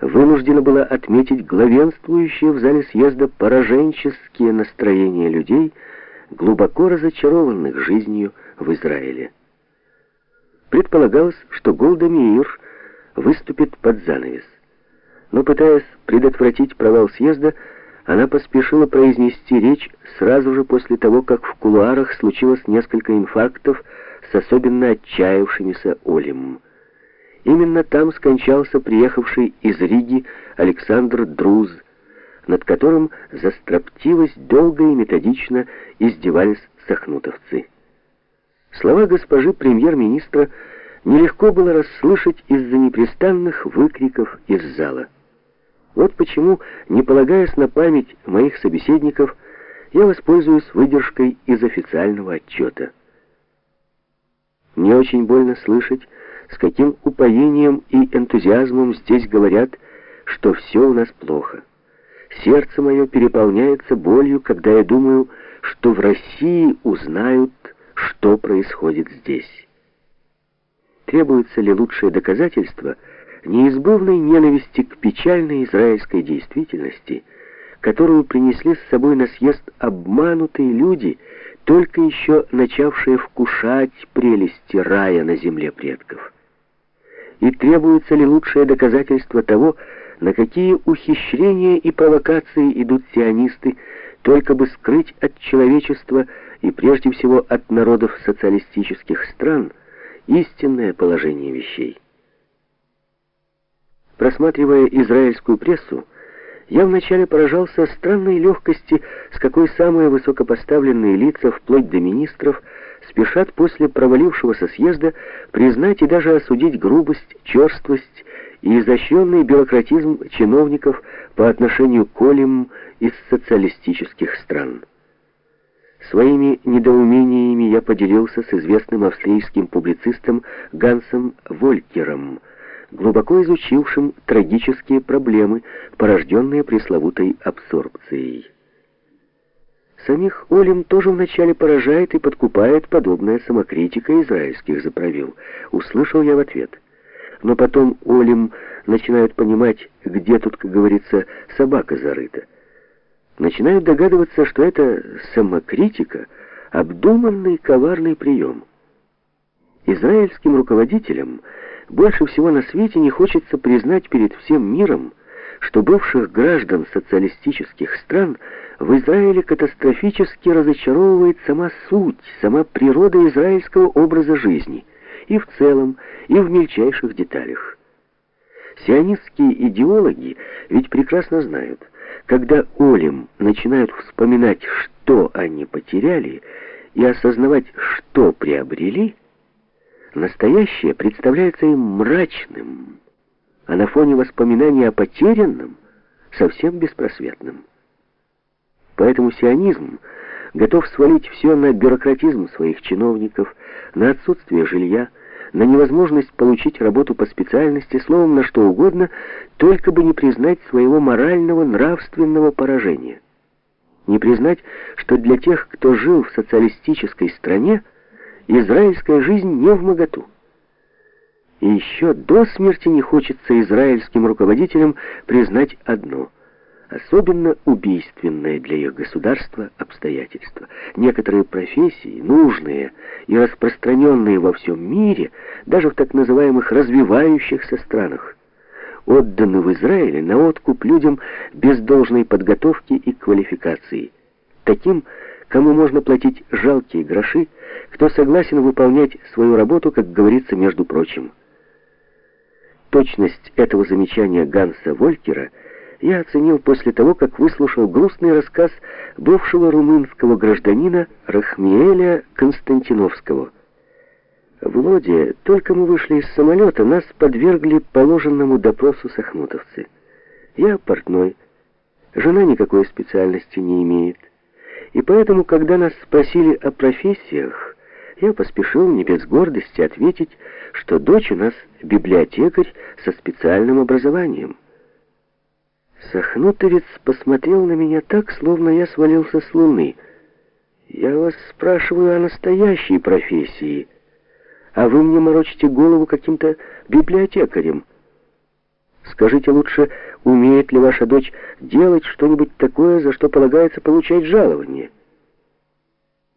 вынуждена была отметить главенствующее в зале съезда пораженческие настроения людей, глубоко разочарованных жизнью в Израиле. Предполагалось, что Голда Меир выступит под занавес. Но пытаясь предотвратить провал съезда, она поспешила произнести речь сразу же после того, как в кулуарах случилось несколько инфарктов с особенно отчаявшимися Олем. Именно там скончался приехавший из Риги Александр Друз, над которым за строптивость долго и методично издевались сахнутовцы. Слова госпожи премьер-министра нелегко было расслышать из-за непрестанных выкриков из зала. Вот почему, не полагаясь на память моих собеседников, я воспользуюсь выдержкой из официального отчета. Мне очень больно слышать, с каким упоением и энтузиазмом здесь говорят, что все у нас плохо. Сердце мое переполняется болью, когда я думаю, что в России узнают, что происходит здесь. Требуется ли лучшее доказательство неизбывной ненависти к печальной израильской действительности, которую принесли с собой на съезд обманутые люди, только еще начавшие вкушать прелести рая на земле предков? И требуется ли лучшее доказательство того, на какие ухищрения и провокации идут сионисты, только бы скрыть от человечества и прежде всего от народов социалистических стран истинное положение вещей. Просматривая израильскую прессу, я вначале поражался странной легкости, с какой самые высокопоставленные лица, вплоть до министров, спешат после провалившегося съезда признать и даже осудить грубость, черствость и изощренный бюрократизм чиновников по отношению к олим из социалистических стран. Своими недоумениями я поделился с известным австрийским публицистом Гансом Волькером, глубоко изучившим трагические проблемы, порожденные пресловутой абсорбцией. Самих Олим тоже вначале поражает и подкупает подобная самокритика израильских заправил. Услышал я в ответ. Но потом Олим начинают понимать, где тут, как говорится, собака зарыта. Начинают догадываться, что это самокритика — обдуманный коварный прием. Израильским руководителям больше всего на свете не хочется признать перед всем миром, что бывших граждан социалистических стран в Израиле катастрофически разочаровывает сама суть, сама природа израильского образа жизни, и в целом, и в мельчайших деталях. Сионистские идеологи ведь прекрасно знают, когда Олим начинают вспоминать, что они потеряли, и осознавать, что приобрели, настоящее представляется им мрачным, а на фоне воспоминаний о потерянном совсем беспросветным. Поэтому сионизм готов свалить все на бюрократизм своих чиновников, на отсутствие жилья, на невозможность получить работу по специальности, словом, на что угодно, только бы не признать своего морального, нравственного поражения. Не признать, что для тех, кто жил в социалистической стране, израильская жизнь не в моготу. И еще до смерти не хочется израильским руководителям признать одно – особенно убийственное для их государства обстоятельство. Некоторые профессии, нужные и распространенные во всем мире, даже в так называемых развивающихся странах, отданы в Израиле на откуп людям без должной подготовки и квалификации. Таким, кому можно платить жалкие гроши, кто согласен выполнять свою работу, как говорится, между прочим. Точность этого замечания Ганса Волькера я оценил после того, как выслушал грустный рассказ бывшего румынского гражданина Рахмиэля Константиновского. В Лоде, только мы вышли из самолета, нас подвергли положенному допросу сахнутовцы. Я портной, жена никакой специальности не имеет. И поэтому, когда нас спросили о профессиях, я поспешил не без гордости ответить, что дочь у нас библиотекарь со специальным образованием. Сахнутовец посмотрел на меня так, словно я свалился с луны. «Я вас спрашиваю о настоящей профессии, а вы мне морочите голову каким-то библиотекарем». Скажите лучше, умеет ли ваша дочь делать что-нибудь такое, за что полагается получать жалование?»